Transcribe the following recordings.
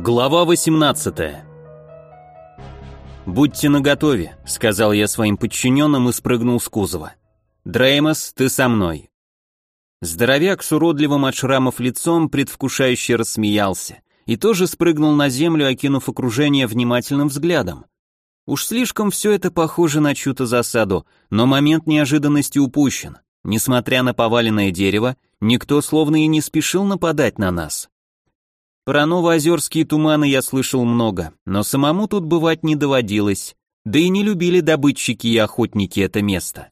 Глава 18 «Будьте наготове», — сказал я своим подчиненным и спрыгнул с кузова. «Дреймос, ты со мной». Здоровяк с уродливым от шрамов лицом предвкушающе рассмеялся и тоже спрыгнул на землю, окинув окружение внимательным взглядом. Уж слишком все это похоже на чью-то засаду, но момент неожиданности упущен. Несмотря на поваленное дерево, никто словно и не спешил нападать на нас. Про новоозерские туманы я слышал много, но самому тут бывать не доводилось, да и не любили добытчики и охотники это место.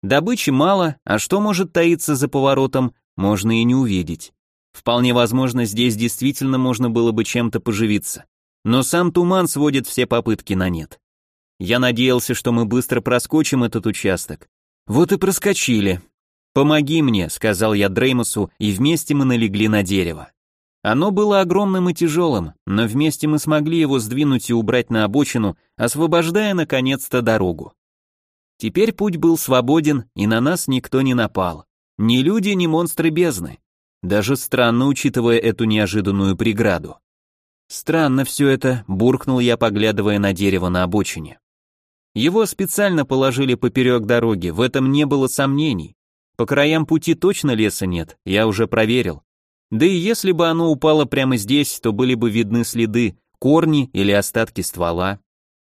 Добычи мало, а что может таиться за поворотом, можно и не увидеть. Вполне возможно, здесь действительно можно было бы чем-то поживиться. Но сам туман сводит все попытки на нет. Я надеялся, что мы быстро проскочим этот участок. Вот и проскочили. «Помоги мне», — сказал я Дреймосу, и вместе мы налегли на дерево. Оно было огромным и тяжелым, но вместе мы смогли его сдвинуть и убрать на обочину, освобождая наконец-то дорогу. Теперь путь был свободен, и на нас никто не напал. Ни люди, ни монстры бездны. Даже странно, учитывая эту неожиданную преграду. Странно все это, буркнул я, поглядывая на дерево на обочине. Его специально положили поперек дороги, в этом не было сомнений. По краям пути точно леса нет, я уже проверил. Да и если бы оно упало прямо здесь, то были бы видны следы, корни или остатки ствола.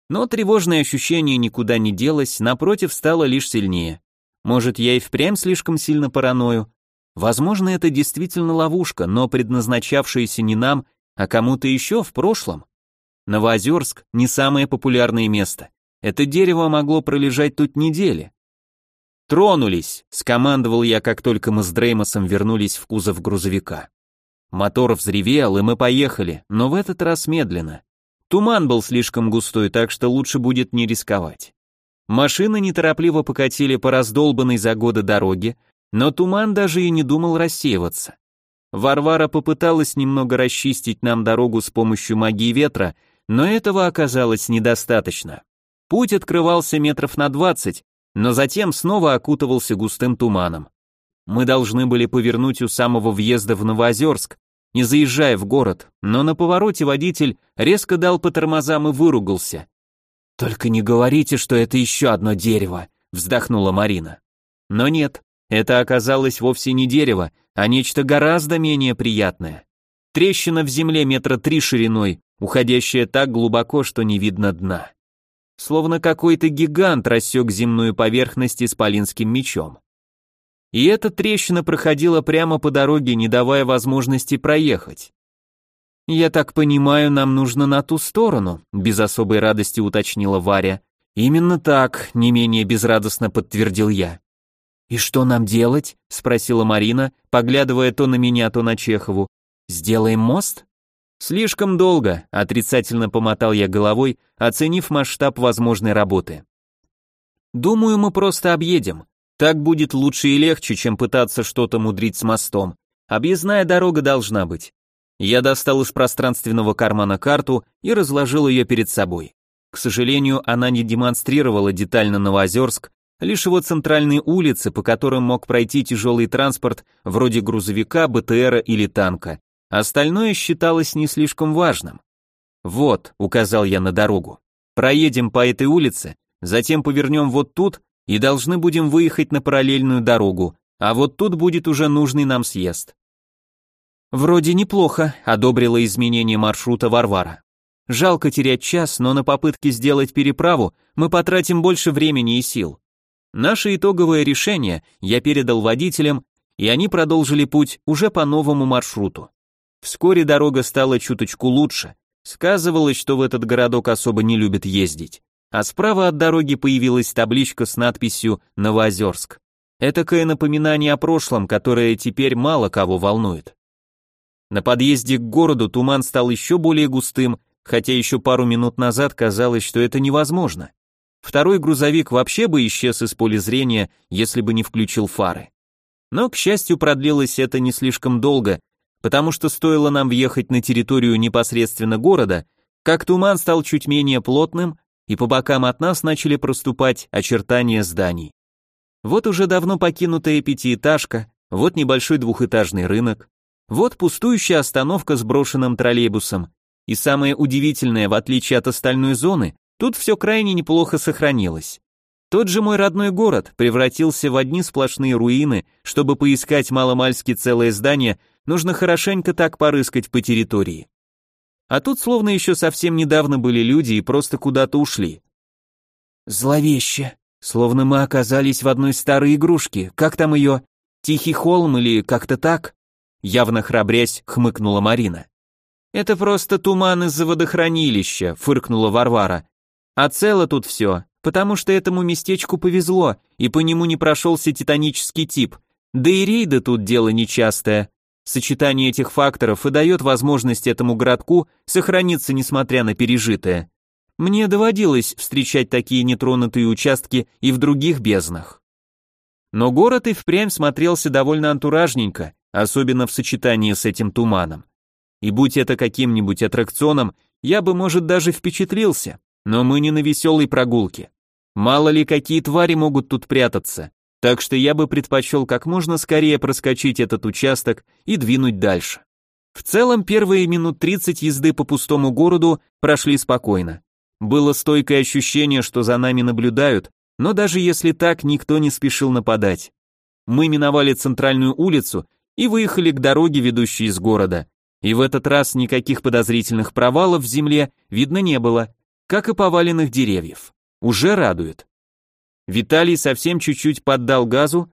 Но тревожное ощущение никуда не делось, напротив, стало лишь сильнее. Может, я и впрямь слишком сильно параною? Возможно, это действительно ловушка, но предназначавшаяся не нам, а кому-то еще в прошлом. Новоозерск — не самое популярное место. Это дерево могло пролежать тут недели. «Тронулись!» — скомандовал я, как только мы с Дреймосом вернулись в кузов грузовика. Мотор взревел, и мы поехали, но в этот раз медленно. Туман был слишком густой, так что лучше будет не рисковать. Машины неторопливо покатили по раздолбанной за годы дороге, но туман даже и не думал рассеиваться. Варвара попыталась немного расчистить нам дорогу с помощью магии ветра, но этого оказалось недостаточно. Путь открывался метров на двадцать, но затем снова окутывался густым туманом. Мы должны были повернуть у самого въезда в Новоозерск, не заезжая в город, но на повороте водитель резко дал по тормозам и выругался. «Только не говорите, что это еще одно дерево», — вздохнула Марина. Но нет, это оказалось вовсе не дерево, а нечто гораздо менее приятное. Трещина в земле метра три шириной, уходящая так глубоко, что не видно дна словно какой-то гигант рассек земную поверхность исполинским мечом. И эта трещина проходила прямо по дороге, не давая возможности проехать. «Я так понимаю, нам нужно на ту сторону», — без особой радости уточнила Варя. «Именно так», — не менее безрадостно подтвердил я. «И что нам делать?» — спросила Марина, поглядывая то на меня, то на Чехову. «Сделаем мост?» Слишком долго, отрицательно помотал я головой, оценив масштаб возможной работы. Думаю, мы просто объедем. Так будет лучше и легче, чем пытаться что-то мудрить с мостом. Объездная дорога должна быть. Я достал из пространственного кармана карту и разложил ее перед собой. К сожалению, она не демонстрировала детально Новоозерск, лишь его центральные улицы, по которым мог пройти тяжелый транспорт вроде грузовика, БТРа или танка. Остальное считалось не слишком важным. «Вот», — указал я на дорогу, — «проедем по этой улице, затем повернем вот тут и должны будем выехать на параллельную дорогу, а вот тут будет уже нужный нам съезд». «Вроде неплохо», — одобрила изменение маршрута Варвара. «Жалко терять час, но на попытке сделать переправу мы потратим больше времени и сил». Наше итоговое решение я передал водителям, и они продолжили путь уже по новому маршруту. Вскоре дорога стала чуточку лучше. Сказывалось, что в этот городок особо не любят ездить. А справа от дороги появилась табличка с надписью «Новоозерск». Этакое напоминание о прошлом, которое теперь мало кого волнует. На подъезде к городу туман стал еще более густым, хотя еще пару минут назад казалось, что это невозможно. Второй грузовик вообще бы исчез из поля зрения, если бы не включил фары. Но, к счастью, продлилось это не слишком долго, потому что стоило нам въехать на территорию непосредственно города, как туман стал чуть менее плотным, и по бокам от нас начали проступать очертания зданий. Вот уже давно покинутая пятиэтажка, вот небольшой двухэтажный рынок, вот пустующая остановка с брошенным троллейбусом, И самое удивительное, в отличие от остальной зоны, тут все крайне неплохо сохранилось. Тот же мой родной город превратился в одни сплошные руины, чтобы поискать маломальски целое здание, нужно хорошенько так порыскать по территории. А тут словно еще совсем недавно были люди и просто куда-то ушли. Зловеще, словно мы оказались в одной старой игрушке, как там ее, Тихий холм или как-то так? Явно храбрясь, хмыкнула Марина. Это просто туман из-за водохранилища, фыркнула Варвара. А цело тут все, потому что этому местечку повезло, и по нему не прошелся титанический тип. Да и рейды тут дело нечастое. Сочетание этих факторов и дает возможность этому городку сохраниться несмотря на пережитое. Мне доводилось встречать такие нетронутые участки и в других безднах. Но город и впрямь смотрелся довольно антуражненько, особенно в сочетании с этим туманом. И будь это каким-нибудь аттракционом, я бы, может, даже впечатлился, но мы не на веселой прогулке. Мало ли какие твари могут тут прятаться, так что я бы предпочел как можно скорее проскочить этот участок и двинуть дальше. В целом первые минут 30 езды по пустому городу прошли спокойно. Было стойкое ощущение, что за нами наблюдают, но даже если так, никто не спешил нападать. Мы миновали центральную улицу и выехали к дороге, ведущей из города. И в этот раз никаких подозрительных провалов в земле видно не было, как и поваленных деревьев. Уже радует. Виталий совсем чуть-чуть поддал газу,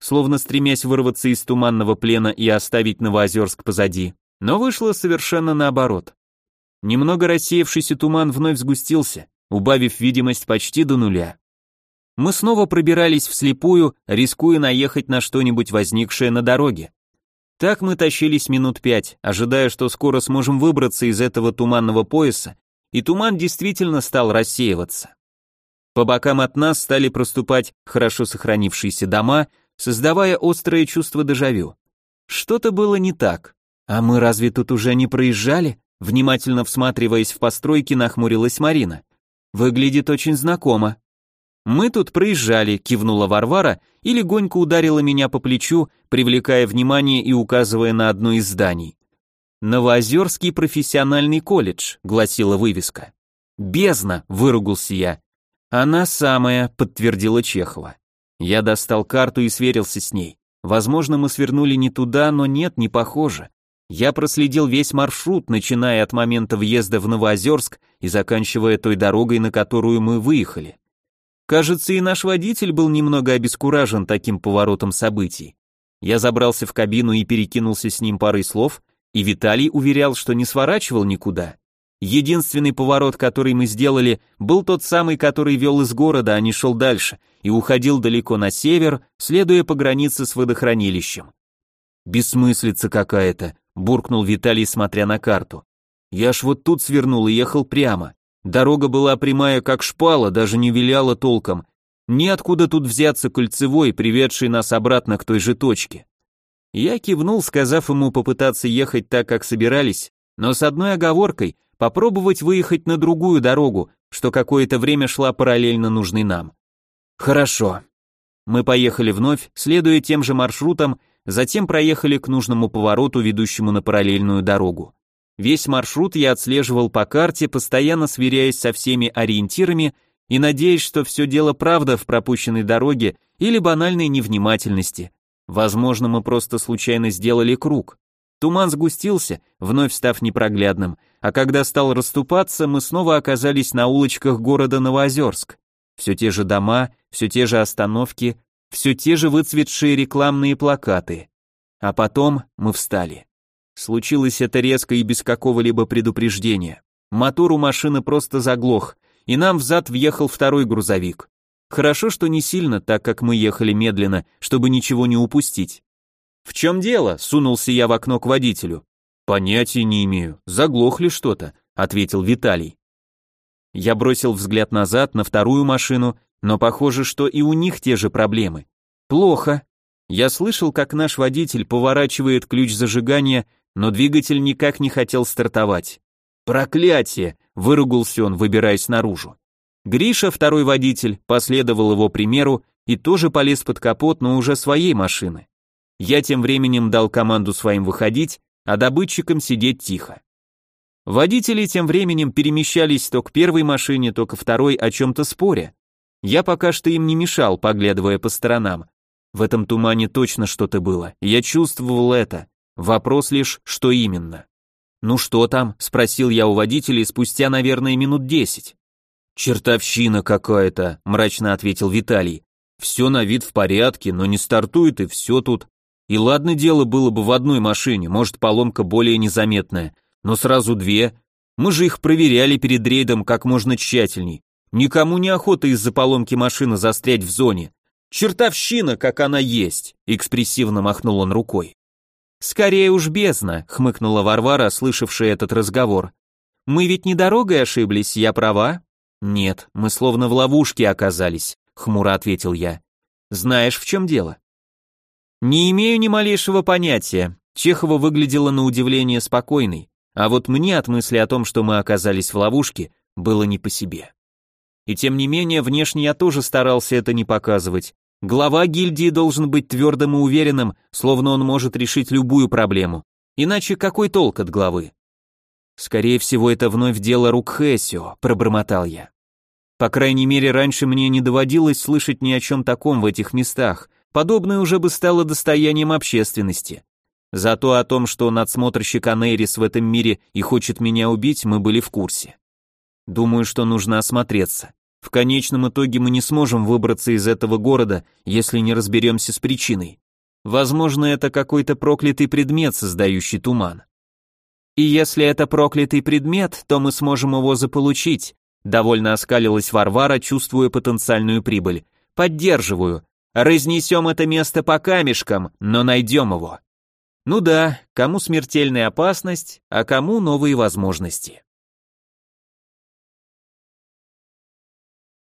словно стремясь вырваться из туманного плена и оставить Новоозерск позади, но вышло совершенно наоборот. Немного рассеявшийся туман вновь сгустился, убавив видимость почти до нуля. Мы снова пробирались вслепую, рискуя наехать на что-нибудь возникшее на дороге. Так мы тащились минут пять, ожидая, что скоро сможем выбраться из этого туманного пояса и туман действительно стал рассеиваться. По бокам от нас стали проступать хорошо сохранившиеся дома, создавая острое чувство дежавю. Что-то было не так. А мы разве тут уже не проезжали? Внимательно всматриваясь в постройки, нахмурилась Марина. Выглядит очень знакомо. Мы тут проезжали, кивнула Варвара и легонько ударила меня по плечу, привлекая внимание и указывая на одно из зданий. «Новоозерский профессиональный колледж», — гласила вывеска. «Бездна», — выругался я. «Она самая», — подтвердила Чехова. Я достал карту и сверился с ней. Возможно, мы свернули не туда, но нет, не похоже. Я проследил весь маршрут, начиная от момента въезда в Новоозерск и заканчивая той дорогой, на которую мы выехали. Кажется, и наш водитель был немного обескуражен таким поворотом событий. Я забрался в кабину и перекинулся с ним парой слов, и Виталий уверял, что не сворачивал никуда. Единственный поворот, который мы сделали, был тот самый, который вел из города, а не шел дальше, и уходил далеко на север, следуя по границе с водохранилищем. «Бессмыслица какая-то», — буркнул Виталий, смотря на карту. «Я ж вот тут свернул и ехал прямо. Дорога была прямая, как шпала, даже не виляла толком. Неоткуда тут взяться кольцевой, приведший нас обратно к той же точке. Я кивнул, сказав ему попытаться ехать так, как собирались, но с одной оговоркой — попробовать выехать на другую дорогу, что какое-то время шла параллельно нужной нам. Хорошо. Мы поехали вновь, следуя тем же маршрутам, затем проехали к нужному повороту, ведущему на параллельную дорогу. Весь маршрут я отслеживал по карте, постоянно сверяясь со всеми ориентирами и надеясь, что все дело правда в пропущенной дороге или банальной невнимательности. Возможно, мы просто случайно сделали круг. Туман сгустился, вновь став непроглядным, а когда стал расступаться, мы снова оказались на улочках города Новоозерск. Все те же дома, все те же остановки, все те же выцветшие рекламные плакаты. А потом мы встали. Случилось это резко и без какого-либо предупреждения. Мотор у машины просто заглох, и нам взад въехал второй грузовик. Хорошо, что не сильно, так как мы ехали медленно, чтобы ничего не упустить. «В чем дело?» — сунулся я в окно к водителю. «Понятия не имею. Заглохли что-то», — ответил Виталий. Я бросил взгляд назад на вторую машину, но похоже, что и у них те же проблемы. Плохо. Я слышал, как наш водитель поворачивает ключ зажигания, но двигатель никак не хотел стартовать. «Проклятие!» — выругался он, выбираясь наружу. Гриша, второй водитель, последовал его примеру и тоже полез под капот, но уже своей машины. Я тем временем дал команду своим выходить, а добытчикам сидеть тихо. Водители тем временем перемещались то к первой машине, то ко второй о чем-то споря. Я пока что им не мешал, поглядывая по сторонам. В этом тумане точно что-то было, я чувствовал это. Вопрос лишь, что именно. «Ну что там?» – спросил я у водителей спустя, наверное, минут десять. «Чертовщина какая-то», – мрачно ответил Виталий. «Все на вид в порядке, но не стартует и все тут. И ладно дело было бы в одной машине, может поломка более незаметная, но сразу две. Мы же их проверяли перед рейдом как можно тщательней. Никому не охота из-за поломки машины застрять в зоне. Чертовщина, как она есть, экспрессивно махнул он рукой. Скорее уж бездна, хмыкнула Варвара, слышавшая этот разговор. Мы ведь не дорогой ошиблись, я права? Нет, мы словно в ловушке оказались, хмуро ответил я. Знаешь, в чем дело? Не имею ни малейшего понятия. Чехова выглядела на удивление спокойной. А вот мне от мысли о том, что мы оказались в ловушке, было не по себе. И тем не менее, внешне я тоже старался это не показывать. Глава гильдии должен быть твердым и уверенным, словно он может решить любую проблему. Иначе какой толк от главы? Скорее всего, это вновь дело рук Хессио, пробормотал я. По крайней мере, раньше мне не доводилось слышать ни о чем таком в этих местах. Подобное уже бы стало достоянием общественности. Зато о том, что надсмотрщик Анейрис в этом мире и хочет меня убить, мы были в курсе. Думаю, что нужно осмотреться. В конечном итоге мы не сможем выбраться из этого города, если не разберемся с причиной. Возможно, это какой-то проклятый предмет, создающий туман. И если это проклятый предмет, то мы сможем его заполучить. Довольно оскалилась Варвара, чувствуя потенциальную прибыль. Поддерживаю. Разнесем это место по камешкам, но найдем его. Ну да, кому смертельная опасность, а кому новые возможности.